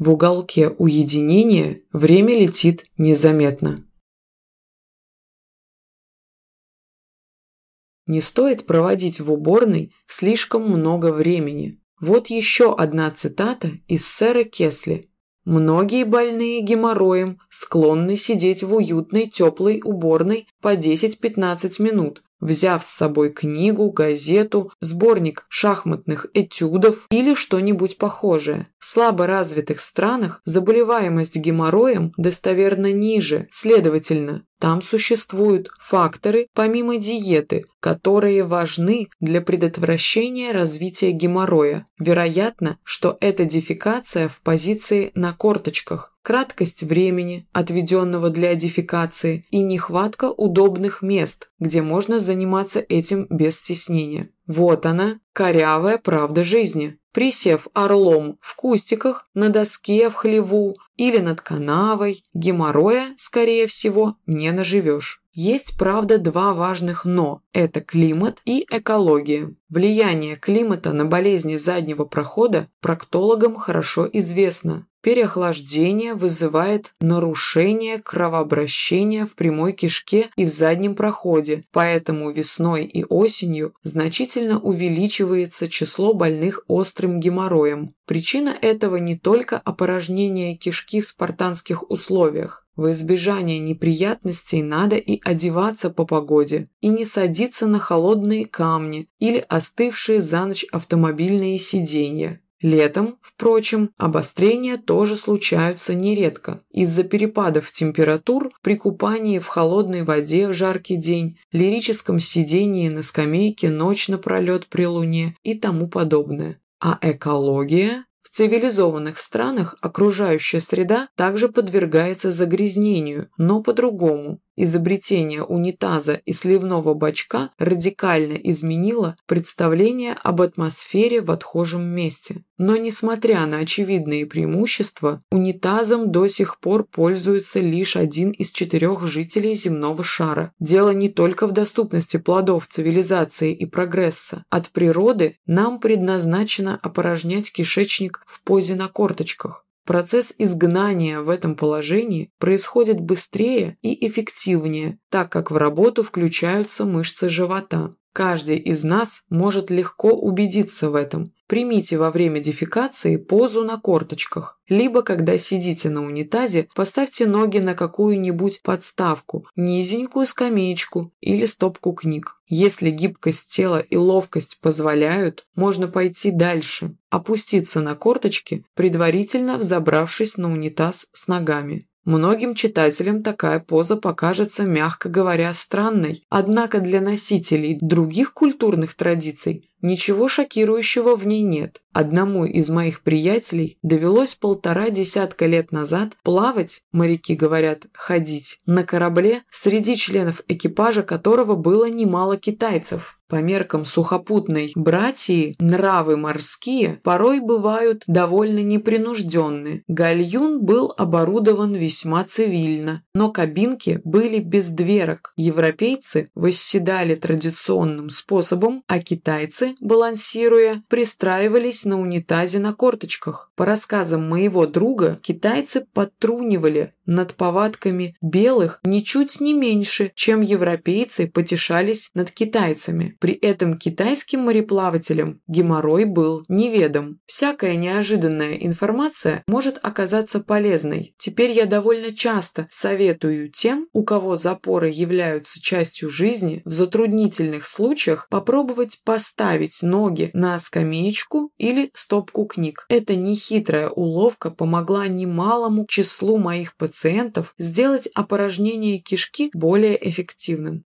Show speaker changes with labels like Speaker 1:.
Speaker 1: В уголке уединения время летит незаметно. Не стоит проводить в уборной слишком много времени. Вот еще одна цитата из сэра Кесли. Многие больные геморроем склонны сидеть в уютной теплой уборной по 10-15 минут, взяв с собой книгу, газету, сборник шахматных этюдов или что-нибудь похожее. В слабо развитых странах заболеваемость геморроем достоверно ниже, следовательно, там существуют факторы, помимо диеты, которые важны для предотвращения развития геморроя. Вероятно, что эта дефекация в позиции на корточках, краткость времени, отведенного для дефекации, и нехватка удобных мест, где можно заниматься этим без стеснения. Вот она, корявая правда жизни. Присев орлом в кустиках, на доске в хлеву или над канавой, геморроя, скорее всего, не наживешь. Есть, правда, два важных «но» – это климат и экология. Влияние климата на болезни заднего прохода проктологам хорошо известно. Переохлаждение вызывает нарушение кровообращения в прямой кишке и в заднем проходе, поэтому весной и осенью значительно увеличивается число больных острым геморроем. Причина этого не только опорожнение кишки в спартанских условиях. В избежание неприятностей надо и одеваться по погоде, и не садиться на холодные камни или остывшие за ночь автомобильные сиденья. Летом, впрочем, обострения тоже случаются нередко. Из-за перепадов температур при купании в холодной воде в жаркий день, лирическом сидении на скамейке ночь напролет при луне и тому подобное. А экология? В цивилизованных странах окружающая среда также подвергается загрязнению, но по-другому. Изобретение унитаза и сливного бачка радикально изменило представление об атмосфере в отхожем месте. Но несмотря на очевидные преимущества, унитазом до сих пор пользуется лишь один из четырех жителей земного шара. Дело не только в доступности плодов цивилизации и прогресса. От природы нам предназначено опорожнять кишечник в позе на корточках. Процесс изгнания в этом положении происходит быстрее и эффективнее, так как в работу включаются мышцы живота. Каждый из нас может легко убедиться в этом. Примите во время дефекации позу на корточках. Либо, когда сидите на унитазе, поставьте ноги на какую-нибудь подставку, низенькую скамеечку или стопку книг. Если гибкость тела и ловкость позволяют, можно пойти дальше, опуститься на корточки, предварительно взобравшись на унитаз с ногами. Многим читателям такая поза покажется, мягко говоря, странной, однако для носителей других культурных традиций ничего шокирующего в ней нет. Одному из моих приятелей довелось полтора десятка лет назад плавать, моряки говорят, ходить, на корабле, среди членов экипажа которого было немало китайцев. По меркам сухопутной братьи, нравы морские порой бывают довольно непринужденны. Гальюн был оборудован весьма цивильно, но кабинки были без дверок. Европейцы восседали традиционным способом, а китайцы, балансируя, пристраивались на унитазе на корточках. По рассказам моего друга, китайцы подтрунивали над повадками белых ничуть не меньше, чем европейцы потешались над китайцами. При этом китайским мореплавателям геморрой был неведом. Всякая неожиданная информация может оказаться полезной. Теперь я довольно часто советую тем, у кого запоры являются частью жизни, в затруднительных случаях попробовать поставить ноги на скамеечку или стопку книг. Эта нехитрая уловка помогла немалому числу моих пациентов сделать опорожнение кишки более эффективным.